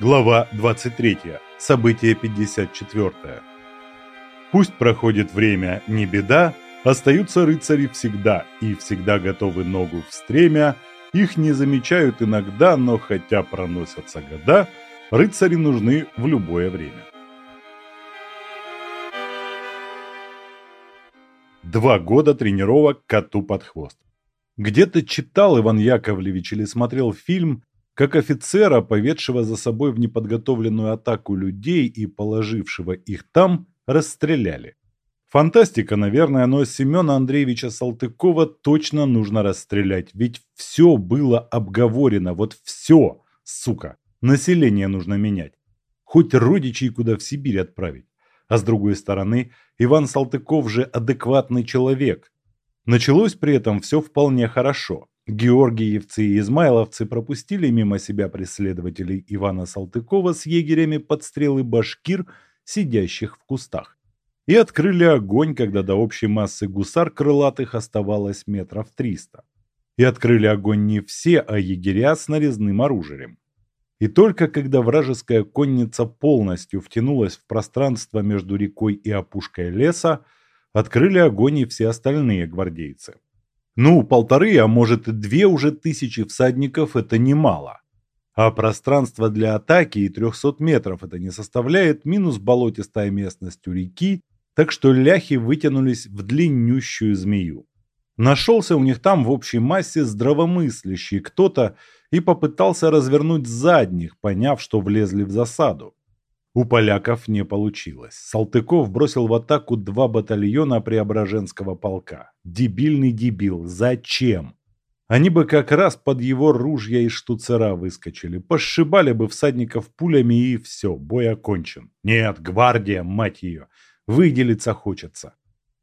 Глава 23. Событие 54. Пусть проходит время, не беда, остаются рыцари всегда и всегда готовы ногу в стремя, их не замечают иногда, но хотя проносятся года, рыцари нужны в любое время. Два года тренировок коту под хвост. Где-то читал Иван Яковлевич или смотрел фильм как офицера, поведшего за собой в неподготовленную атаку людей и положившего их там, расстреляли. Фантастика, наверное, но Семена Андреевича Салтыкова точно нужно расстрелять, ведь все было обговорено, вот все, сука. Население нужно менять. Хоть родичей куда в Сибирь отправить. А с другой стороны, Иван Салтыков же адекватный человек. Началось при этом все вполне хорошо. Георгиевцы и измайловцы пропустили мимо себя преследователей Ивана Салтыкова с егерями подстрелы башкир, сидящих в кустах. И открыли огонь, когда до общей массы гусар крылатых оставалось метров триста. И открыли огонь не все, а егеря с нарезным оружием. И только когда вражеская конница полностью втянулась в пространство между рекой и опушкой леса, открыли огонь и все остальные гвардейцы. Ну, полторы, а может и две уже тысячи всадников – это немало. А пространство для атаки и 300 метров это не составляет, минус болотистая местность у реки, так что ляхи вытянулись в длиннющую змею. Нашелся у них там в общей массе здравомыслящий кто-то и попытался развернуть задних, поняв, что влезли в засаду. У поляков не получилось. Салтыков бросил в атаку два батальона Преображенского полка. Дебильный дебил. Зачем? Они бы как раз под его ружья и штуцера выскочили. Пошибали бы всадников пулями и все, бой окончен. Нет, гвардия, мать ее. Выделиться хочется.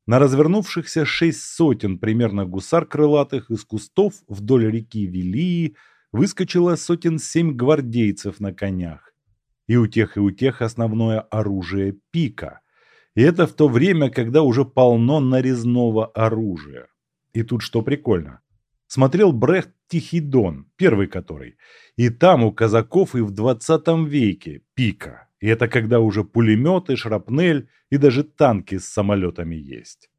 На развернувшихся шесть сотен примерно гусар крылатых из кустов вдоль реки Велии выскочило сотен семь гвардейцев на конях. И у тех, и у тех основное оружие пика. И это в то время, когда уже полно нарезного оружия. И тут что прикольно. Смотрел Брехт «Тихий Дон», первый который. И там у казаков и в 20 веке пика. И это когда уже пулеметы, шрапнель и даже танки с самолетами есть.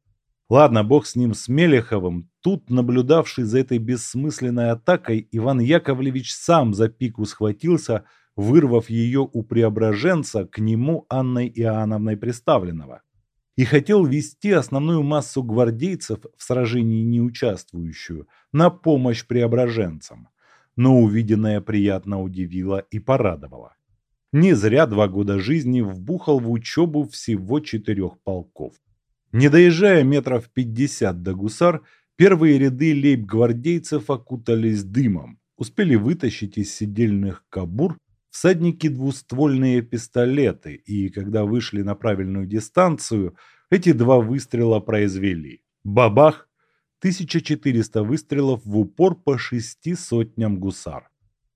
Ладно, бог с ним, с Мелеховым. Тут, наблюдавший за этой бессмысленной атакой, Иван Яковлевич сам за пику схватился, вырвав ее у преображенца к нему Анной Иоанновной представленного, и хотел вести основную массу гвардейцев в сражении не участвующую на помощь преображенцам, но увиденное приятно удивило и порадовало. Не зря два года жизни вбухал в учебу всего четырех полков. Не доезжая метров пятьдесят до гусар, первые ряды лейб-гвардейцев окутались дымом, успели вытащить из сидельных кабур всадники двуствольные пистолеты, и когда вышли на правильную дистанцию, эти два выстрела произвели. Бабах! 1400 выстрелов в упор по шести сотням гусар.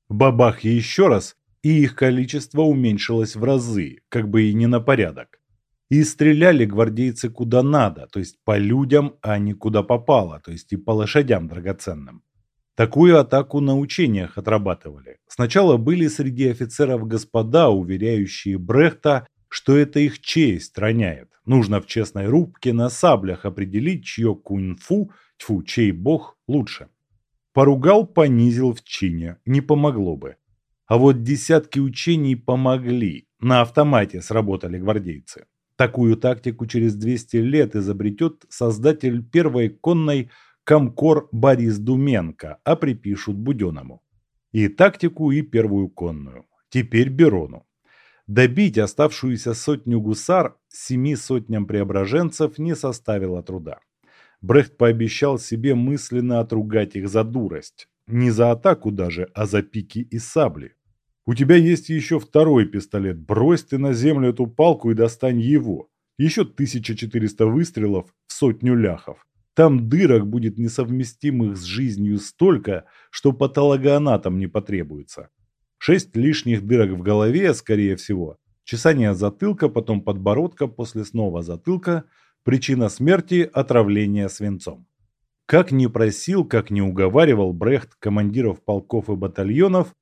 Бабах еще раз, и их количество уменьшилось в разы, как бы и не на порядок. И стреляли гвардейцы куда надо, то есть по людям, а не куда попало, то есть и по лошадям драгоценным. Такую атаку на учениях отрабатывали. Сначала были среди офицеров господа, уверяющие Брехта, что это их честь роняет. Нужно в честной рубке на саблях определить, чье кунь-фу, тьфу, чей бог лучше. Поругал, понизил в чине, не помогло бы. А вот десятки учений помогли, на автомате сработали гвардейцы. Такую тактику через 200 лет изобретет создатель первой конной комкор Борис Думенко, а припишут Буденному. И тактику, и первую конную. Теперь Берону. Добить оставшуюся сотню гусар семи сотням преображенцев не составило труда. Брехт пообещал себе мысленно отругать их за дурость. Не за атаку даже, а за пики и сабли. У тебя есть еще второй пистолет. Брось ты на землю эту палку и достань его. Еще 1400 выстрелов в сотню ляхов. Там дырок будет несовместимых с жизнью столько, что патологоанатом не потребуется. Шесть лишних дырок в голове, скорее всего. Чесание затылка, потом подбородка, после снова затылка. Причина смерти – отравление свинцом. Как ни просил, как ни уговаривал Брехт командиров полков и батальонов,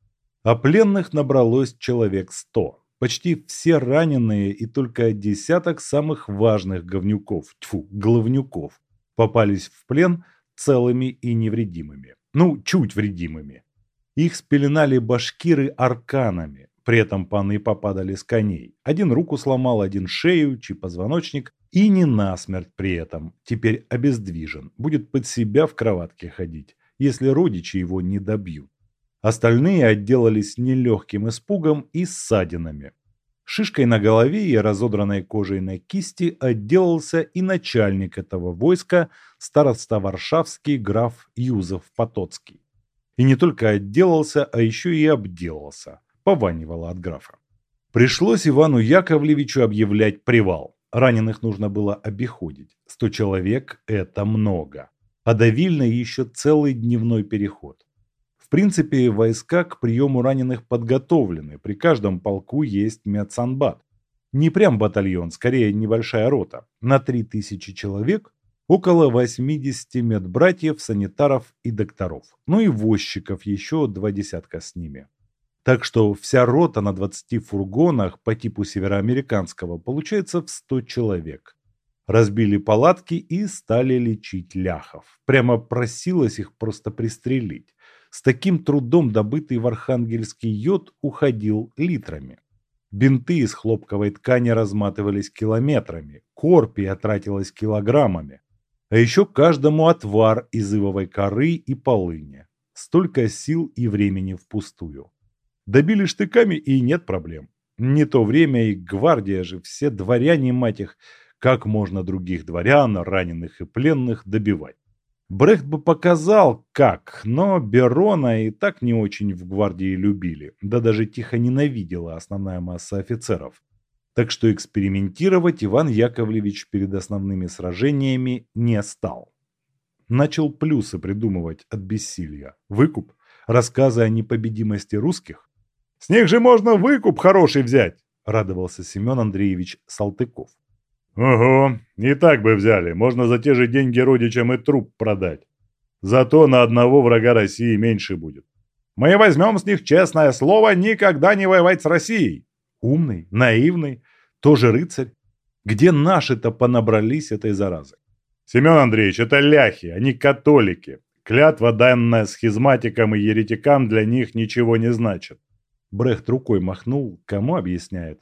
А пленных набралось человек сто. Почти все раненые и только десяток самых важных говнюков, тьфу, главнюков, попались в плен целыми и невредимыми. Ну, чуть вредимыми. Их спеленали башкиры арканами, при этом паны попадали с коней. Один руку сломал, один шею, чей позвоночник, и не насмерть при этом. Теперь обездвижен, будет под себя в кроватке ходить, если родичи его не добьют. Остальные отделались нелегким испугом и ссадинами. Шишкой на голове и разодранной кожей на кисти отделался и начальник этого войска, староста Варшавский граф Юзеф Потоцкий. И не только отделался, а еще и обделался. Пованивало от графа. Пришлось Ивану Яковлевичу объявлять привал. Раненых нужно было обиходить. Сто человек – это много. А до Вильна еще целый дневной переход принципе, войска к приему раненых подготовлены. При каждом полку есть медсанбат. Не прям батальон, скорее небольшая рота. На 3000 человек около 80 медбратьев, санитаров и докторов. Ну и возчиков еще два десятка с ними. Так что вся рота на 20 фургонах по типу североамериканского получается в 100 человек. Разбили палатки и стали лечить ляхов. Прямо просилось их просто пристрелить. С таким трудом добытый в Архангельский йод уходил литрами. Бинты из хлопковой ткани разматывались километрами, корпия тратилась килограммами. А еще каждому отвар из ивовой коры и полыни. Столько сил и времени впустую. Добили штыками и нет проблем. Не то время и гвардия же, все дворяне, мать их, как можно других дворян, раненых и пленных добивать. Брехт бы показал, как, но Берона и так не очень в гвардии любили, да даже тихо ненавидела основная масса офицеров. Так что экспериментировать Иван Яковлевич перед основными сражениями не стал. Начал плюсы придумывать от бессилия. Выкуп, рассказы о непобедимости русских. «С них же можно выкуп хороший взять!» – радовался Семен Андреевич Салтыков. «Ого, и так бы взяли. Можно за те же деньги родичам и труп продать. Зато на одного врага России меньше будет. Мы возьмем с них честное слово никогда не воевать с Россией. Умный, наивный, тоже рыцарь. Где наши-то понабрались этой заразы? Семен Андреевич, это ляхи, они католики. Клятва, данная схизматикам и еретикам, для них ничего не значит. Брехт рукой махнул, кому объясняет.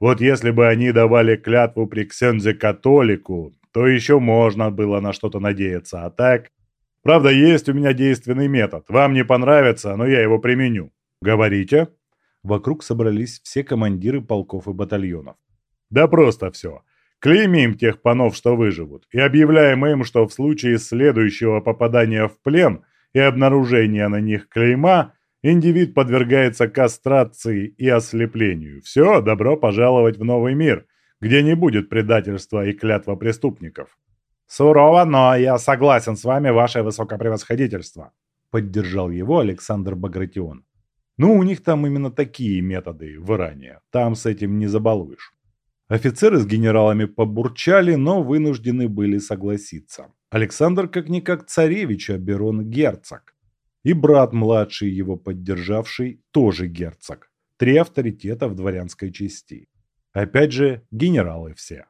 Вот если бы они давали клятву при ксензе-католику, то еще можно было на что-то надеяться, а так... Правда, есть у меня действенный метод. Вам не понравится, но я его применю. Говорите. Вокруг собрались все командиры полков и батальонов. Да просто все. Клеймим тех панов, что выживут, и объявляем им, что в случае следующего попадания в плен и обнаружения на них клейма Индивид подвергается кастрации и ослеплению. Все, добро пожаловать в новый мир, где не будет предательства и клятва преступников. Сурово, но я согласен с вами, ваше высокопревосходительство. Поддержал его Александр Багратион. Ну, у них там именно такие методы в Иране. Там с этим не забалуешь. Офицеры с генералами побурчали, но вынуждены были согласиться. Александр как-никак царевич, а Берон герцог. И брат младший его поддержавший, тоже герцог. Три авторитета в дворянской части. Опять же, генералы все.